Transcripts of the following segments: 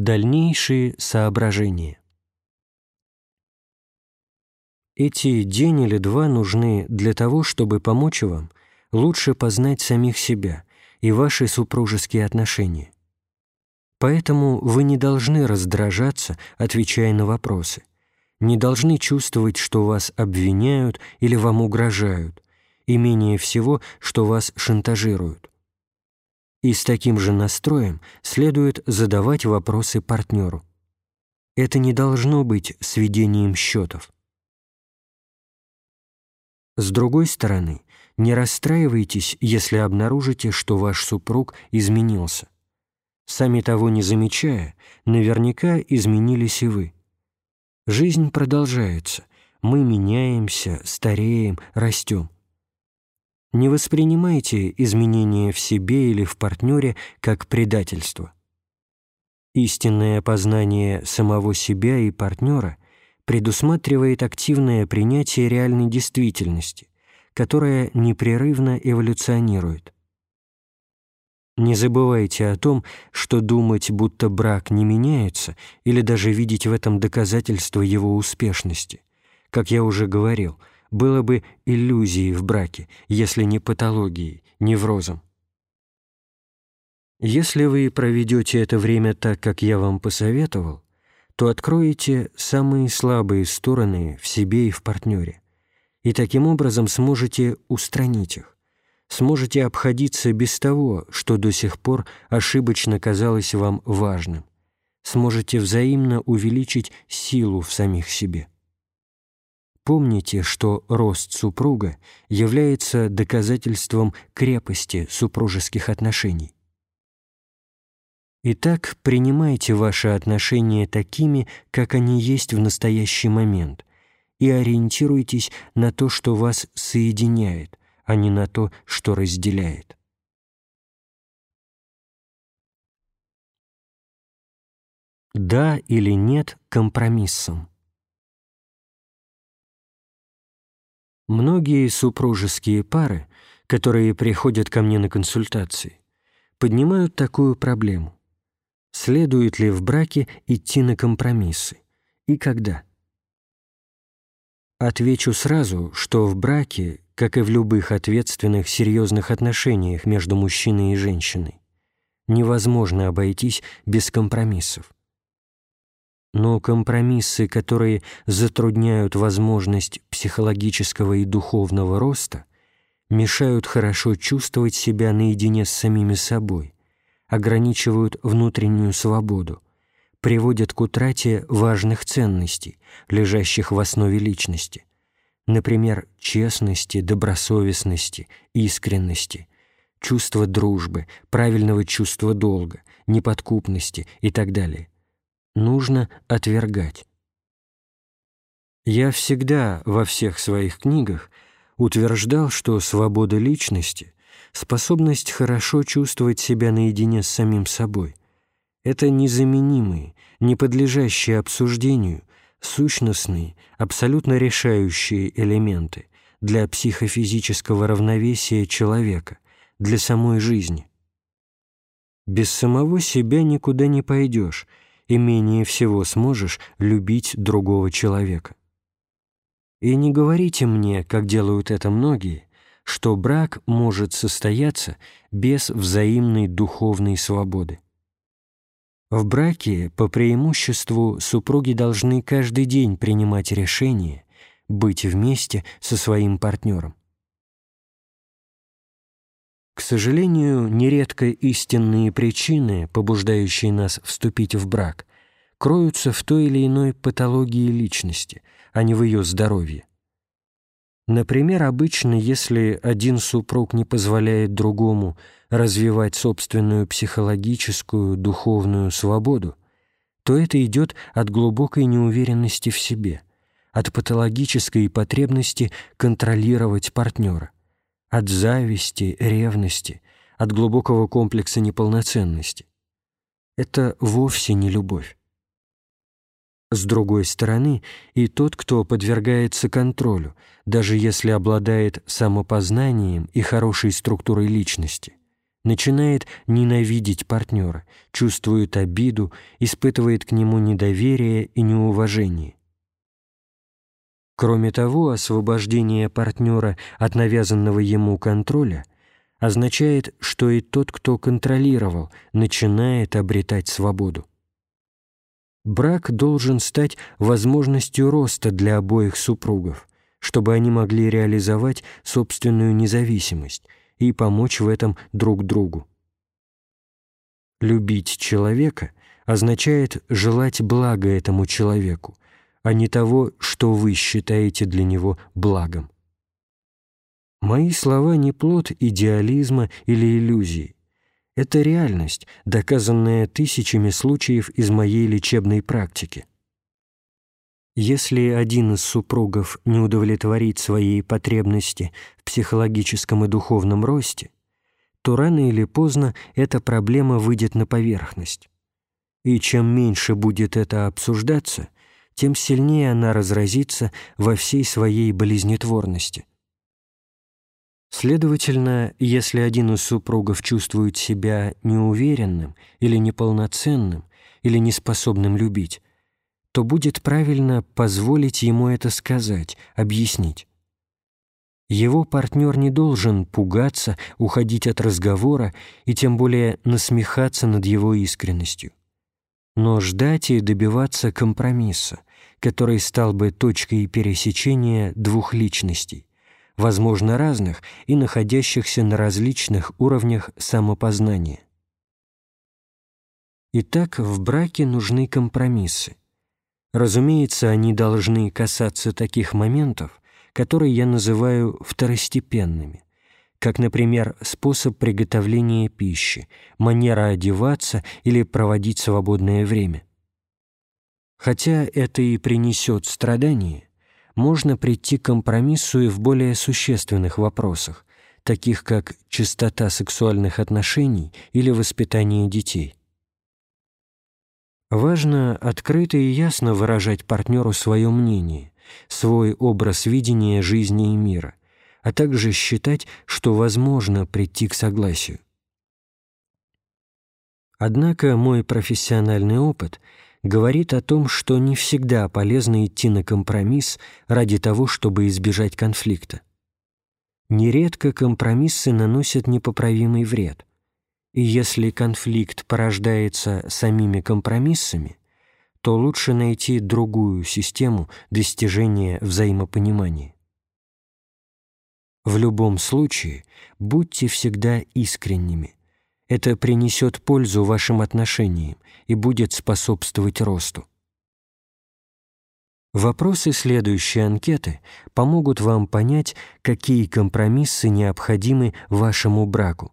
Дальнейшие соображения. Эти день или два нужны для того, чтобы помочь вам лучше познать самих себя и ваши супружеские отношения. Поэтому вы не должны раздражаться, отвечая на вопросы, не должны чувствовать, что вас обвиняют или вам угрожают, и менее всего, что вас шантажируют. И с таким же настроем следует задавать вопросы партнеру. Это не должно быть сведением счетов. С другой стороны, не расстраивайтесь, если обнаружите, что ваш супруг изменился. Сами того не замечая, наверняка изменились и вы. Жизнь продолжается, мы меняемся, стареем, растем. Не воспринимайте изменения в себе или в партнере как предательство. Истинное познание самого себя и партнера предусматривает активное принятие реальной действительности, которая непрерывно эволюционирует. Не забывайте о том, что думать, будто брак не меняется, или даже видеть в этом доказательство его успешности. Как я уже говорил – было бы иллюзией в браке, если не патологией, неврозом. Если вы проведете это время так, как я вам посоветовал, то откроете самые слабые стороны в себе и в партнере, и таким образом сможете устранить их, сможете обходиться без того, что до сих пор ошибочно казалось вам важным, сможете взаимно увеличить силу в самих себе. Помните, что рост супруга является доказательством крепости супружеских отношений. Итак, принимайте ваши отношения такими, как они есть в настоящий момент, и ориентируйтесь на то, что вас соединяет, а не на то, что разделяет. Да или нет компромиссом? Многие супружеские пары, которые приходят ко мне на консультации, поднимают такую проблему. Следует ли в браке идти на компромиссы? И когда? Отвечу сразу, что в браке, как и в любых ответственных, серьезных отношениях между мужчиной и женщиной, невозможно обойтись без компромиссов. Но компромиссы, которые затрудняют возможность психологического и духовного роста, мешают хорошо чувствовать себя наедине с самими собой, ограничивают внутреннюю свободу, приводят к утрате важных ценностей, лежащих в основе личности, например, честности, добросовестности, искренности, чувства дружбы, правильного чувства долга, неподкупности и так далее – нужно отвергать. Я всегда во всех своих книгах утверждал, что свобода личности, способность хорошо чувствовать себя наедине с самим собой — это незаменимые, не подлежащие обсуждению, сущностные, абсолютно решающие элементы для психофизического равновесия человека, для самой жизни. Без самого себя никуда не пойдешь — и менее всего сможешь любить другого человека. И не говорите мне, как делают это многие, что брак может состояться без взаимной духовной свободы. В браке по преимуществу супруги должны каждый день принимать решение быть вместе со своим партнером. К сожалению, нередко истинные причины, побуждающие нас вступить в брак, кроются в той или иной патологии личности, а не в ее здоровье. Например, обычно, если один супруг не позволяет другому развивать собственную психологическую, духовную свободу, то это идет от глубокой неуверенности в себе, от патологической потребности контролировать партнера от зависти, ревности, от глубокого комплекса неполноценности. Это вовсе не любовь. С другой стороны, и тот, кто подвергается контролю, даже если обладает самопознанием и хорошей структурой личности, начинает ненавидеть партнера, чувствует обиду, испытывает к нему недоверие и неуважение. Кроме того, освобождение партнера от навязанного ему контроля означает, что и тот, кто контролировал, начинает обретать свободу. Брак должен стать возможностью роста для обоих супругов, чтобы они могли реализовать собственную независимость и помочь в этом друг другу. Любить человека означает желать блага этому человеку, а не того, что вы считаете для него благом. Мои слова не плод идеализма или иллюзии. Это реальность, доказанная тысячами случаев из моей лечебной практики. Если один из супругов не удовлетворит своей потребности в психологическом и духовном росте, то рано или поздно эта проблема выйдет на поверхность. И чем меньше будет это обсуждаться, тем сильнее она разразится во всей своей болезнетворности. Следовательно, если один из супругов чувствует себя неуверенным или неполноценным, или неспособным любить, то будет правильно позволить ему это сказать, объяснить. Его партнер не должен пугаться, уходить от разговора и тем более насмехаться над его искренностью, но ждать и добиваться компромисса, который стал бы точкой пересечения двух личностей, возможно разных и находящихся на различных уровнях самопознания. Итак, в браке нужны компромиссы. Разумеется, они должны касаться таких моментов, которые я называю второстепенными, как, например, способ приготовления пищи, манера одеваться или проводить свободное время. Хотя это и принесет страдания, можно прийти к компромиссу и в более существенных вопросах, таких как чистота сексуальных отношений или воспитание детей. Важно открыто и ясно выражать партнеру свое мнение, свой образ видения жизни и мира, а также считать, что возможно прийти к согласию. Однако мой профессиональный опыт – говорит о том, что не всегда полезно идти на компромисс ради того, чтобы избежать конфликта. Нередко компромиссы наносят непоправимый вред. И если конфликт порождается самими компромиссами, то лучше найти другую систему достижения взаимопонимания. В любом случае, будьте всегда искренними, это принесет пользу вашим отношениям и будет способствовать росту. Вопросы следующей анкеты помогут вам понять, какие компромиссы необходимы вашему браку.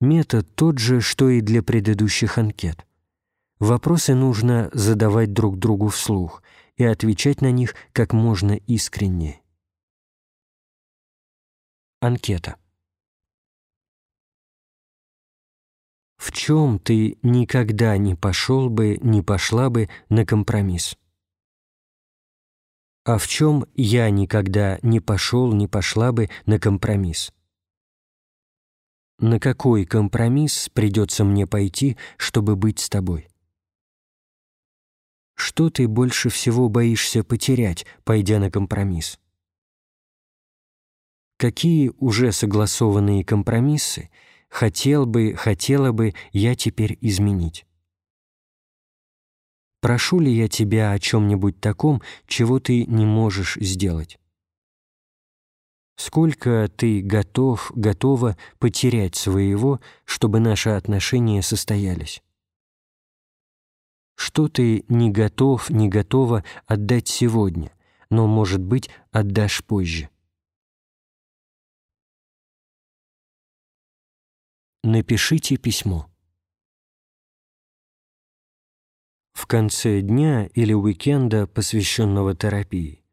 Метод тот же, что и для предыдущих анкет. Вопросы нужно задавать друг другу вслух и отвечать на них как можно искреннее. Анкета. В чем ты никогда не пошел бы, не пошла бы на компромисс? А в чем я никогда не пошел, не пошла бы на компромисс? На какой компромисс придется мне пойти, чтобы быть с тобой? Что ты больше всего боишься потерять, пойдя на компромисс? Какие уже согласованные компромиссы – хотел бы, хотела бы я теперь изменить? Прошу ли я тебя о чем-нибудь таком, чего ты не можешь сделать? Сколько ты готов, готова потерять своего, чтобы наши отношения состоялись? Что ты не готов, не готова отдать сегодня, но, может быть, отдашь позже? Напишите письмо. В конце дня или уикенда, посвященного терапии,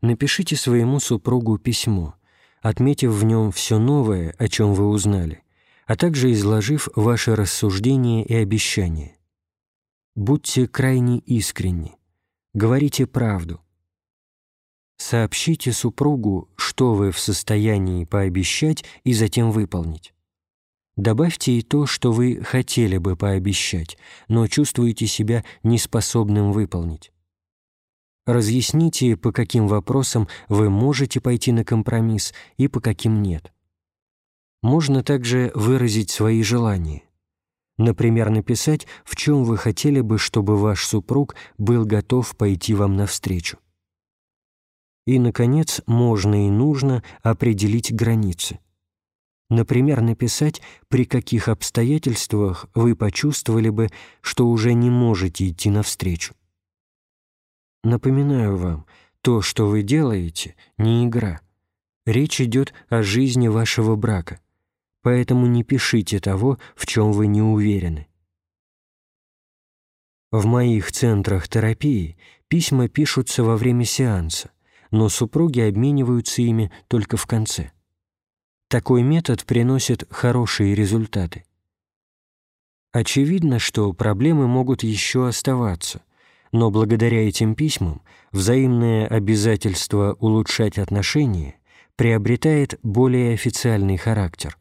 напишите своему супругу письмо, отметив в нем все новое, о чем вы узнали, а также изложив ваши рассуждения и обещания. Будьте крайне искренни, говорите правду. Сообщите супругу, что вы в состоянии пообещать и затем выполнить. Добавьте и то, что вы хотели бы пообещать, но чувствуете себя неспособным выполнить. Разъясните, по каким вопросам вы можете пойти на компромисс и по каким нет. Можно также выразить свои желания. Например, написать, в чем вы хотели бы, чтобы ваш супруг был готов пойти вам навстречу. И, наконец, можно и нужно определить границы. Например, написать, при каких обстоятельствах вы почувствовали бы, что уже не можете идти навстречу. Напоминаю вам, то, что вы делаете, не игра. Речь идет о жизни вашего брака, поэтому не пишите того, в чем вы не уверены. В моих центрах терапии письма пишутся во время сеанса, но супруги обмениваются ими только в конце. Такой метод приносит хорошие результаты. Очевидно, что проблемы могут еще оставаться, но благодаря этим письмам взаимное обязательство улучшать отношения приобретает более официальный характер.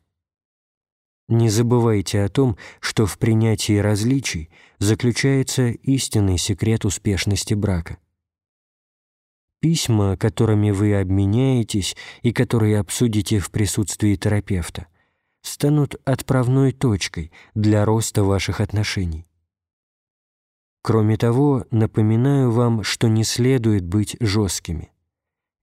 Не забывайте о том, что в принятии различий заключается истинный секрет успешности брака. Письма, которыми вы обменяетесь и которые обсудите в присутствии терапевта, станут отправной точкой для роста ваших отношений. Кроме того, напоминаю вам, что не следует быть жесткими.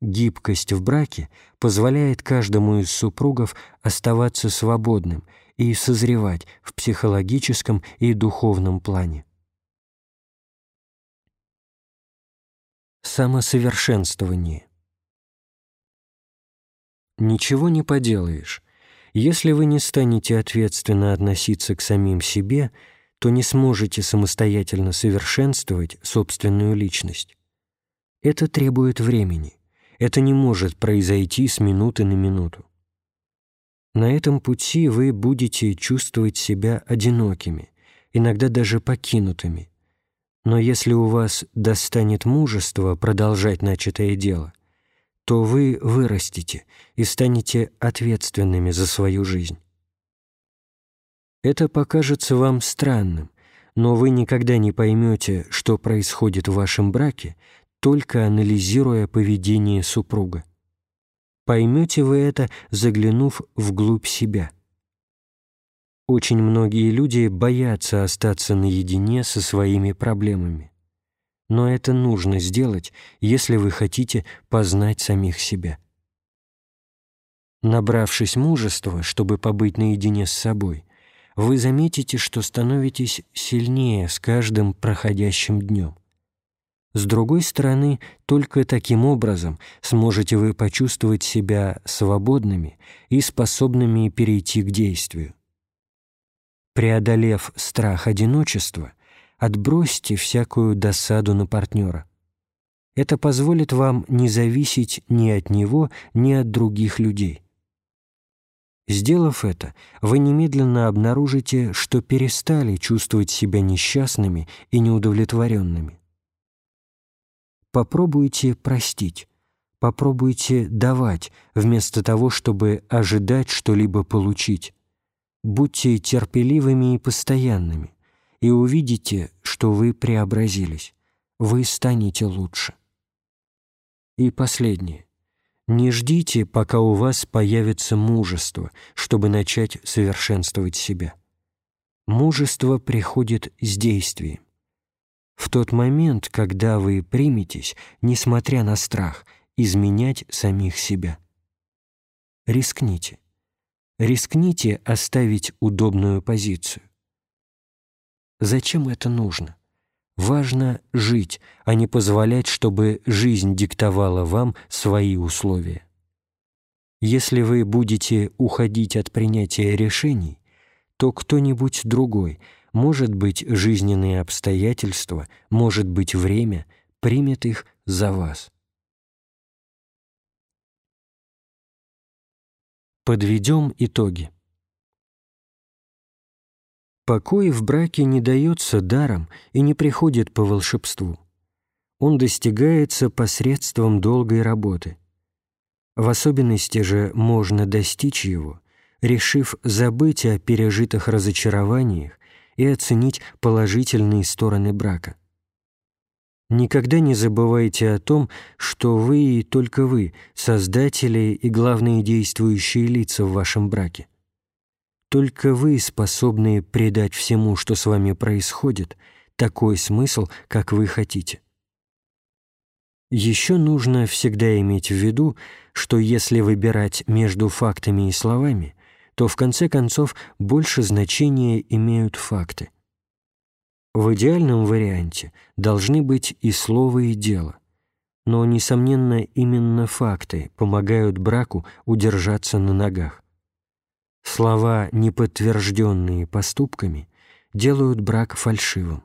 Гибкость в браке позволяет каждому из супругов оставаться свободным и созревать в психологическом и духовном плане. Самосовершенствование. Ничего не поделаешь. Если вы не станете ответственно относиться к самим себе, то не сможете самостоятельно совершенствовать собственную личность. Это требует времени. Это не может произойти с минуты на минуту. На этом пути вы будете чувствовать себя одинокими, иногда даже покинутыми, но если у вас достанет мужества продолжать начатое дело, то вы вырастете и станете ответственными за свою жизнь. Это покажется вам странным, но вы никогда не поймете, что происходит в вашем браке, только анализируя поведение супруга. Поймете вы это, заглянув вглубь себя – очень многие люди боятся остаться наедине со своими проблемами. Но это нужно сделать, если вы хотите познать самих себя. Набравшись мужества, чтобы побыть наедине с собой, вы заметите, что становитесь сильнее с каждым проходящим днем. С другой стороны, только таким образом сможете вы почувствовать себя свободными и способными перейти к действию. Преодолев страх одиночества, отбросьте всякую досаду на партнера. Это позволит вам не зависеть ни от него, ни от других людей. Сделав это, вы немедленно обнаружите, что перестали чувствовать себя несчастными и неудовлетворенными. Попробуйте простить, попробуйте давать, вместо того, чтобы ожидать что-либо получить. Будьте терпеливыми и постоянными, и увидите, что вы преобразились, вы станете лучше. И последнее. Не ждите, пока у вас появится мужество, чтобы начать совершенствовать себя. Мужество приходит с действием. В тот момент, когда вы приметесь, несмотря на страх, изменять самих себя. Рискните. Рискните оставить удобную позицию. Зачем это нужно? Важно жить, а не позволять, чтобы жизнь диктовала вам свои условия. Если вы будете уходить от принятия решений, то кто-нибудь другой, может быть, жизненные обстоятельства, может быть, время, примет их за вас. Подведем итоги. Покой в браке не дается даром и не приходит по волшебству. Он достигается посредством долгой работы. В особенности же можно достичь его, решив забыть о пережитых разочарованиях и оценить положительные стороны брака. Никогда не забывайте о том, что вы и только вы – создатели и главные действующие лица в вашем браке. Только вы способны придать всему, что с вами происходит, такой смысл, как вы хотите. Еще нужно всегда иметь в виду, что если выбирать между фактами и словами, то в конце концов больше значения имеют факты – в идеальном варианте должны быть и слово, и дело. Но, несомненно, именно факты помогают браку удержаться на ногах. Слова, не подтвержденные поступками, делают брак фальшивым.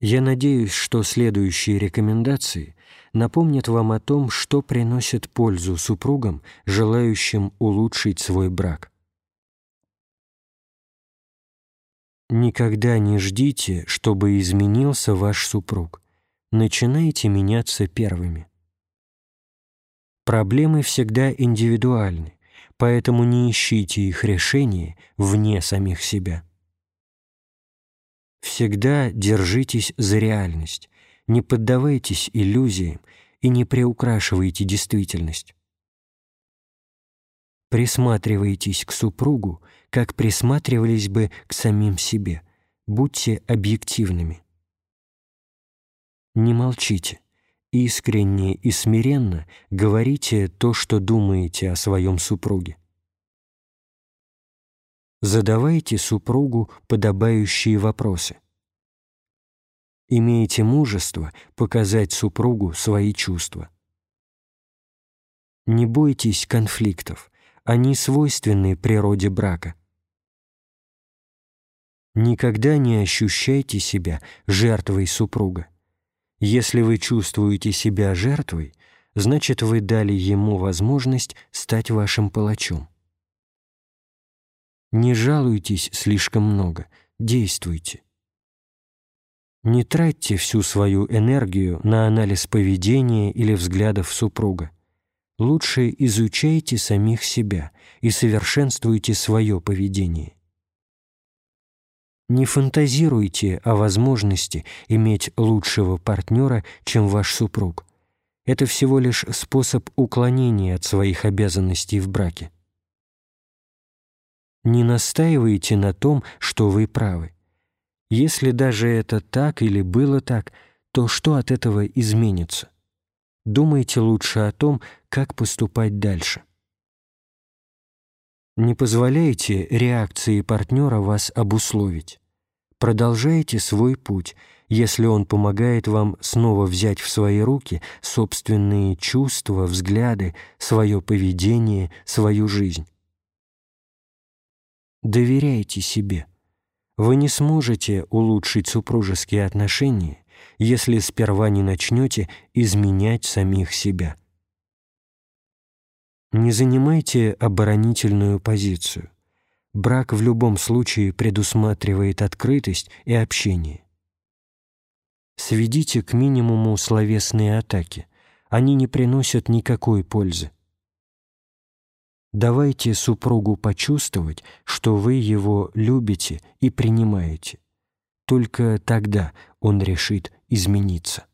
Я надеюсь, что следующие рекомендации напомнят вам о том, что приносит пользу супругам, желающим улучшить свой брак. Никогда не ждите, чтобы изменился ваш супруг. Начинайте меняться первыми. Проблемы всегда индивидуальны, поэтому не ищите их решения вне самих себя. Всегда держитесь за реальность, не поддавайтесь иллюзиям и не приукрашивайте действительность. Присматривайтесь к супругу как присматривались бы к самим себе. Будьте объективными. Не молчите. Искренне и смиренно говорите то, что думаете о своем супруге. Задавайте супругу подобающие вопросы. Имейте мужество показать супругу свои чувства. Не бойтесь конфликтов, они свойственны природе брака. Никогда не ощущайте себя жертвой супруга. Если вы чувствуете себя жертвой, значит, вы дали ему возможность стать вашим палачом. Не жалуйтесь слишком много, действуйте. Не тратьте всю свою энергию на анализ поведения или взглядов супруга. Лучше изучайте самих себя и совершенствуйте свое поведение. Не фантазируйте о возможности иметь лучшего партнера, чем ваш супруг. Это всего лишь способ уклонения от своих обязанностей в браке. Не настаивайте на том, что вы правы. Если даже это так или было так, то что от этого изменится? Думайте лучше о том, как поступать дальше. Не позволяйте реакции партнера вас обусловить. Продолжайте свой путь, если он помогает вам снова взять в свои руки собственные чувства, взгляды, свое поведение, свою жизнь. Доверяйте себе. Вы не сможете улучшить супружеские отношения, если сперва не начнете изменять самих себя. Не занимайте оборонительную позицию брак в любом случае предусматривает открытость и общение. Сведите к минимуму словесные атаки. Они не приносят никакой пользы. Давайте супругу почувствовать, что вы его любите и принимаете. Только тогда он решит измениться.